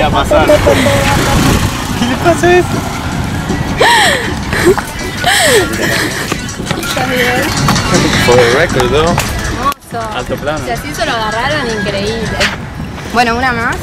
podía pasar. ¿Qué le pasa a esto? ¿Estás bien? For the record, ¿no? Hermoso. Alto plano. Si así se lo agarraron, increíble. Bueno, una más.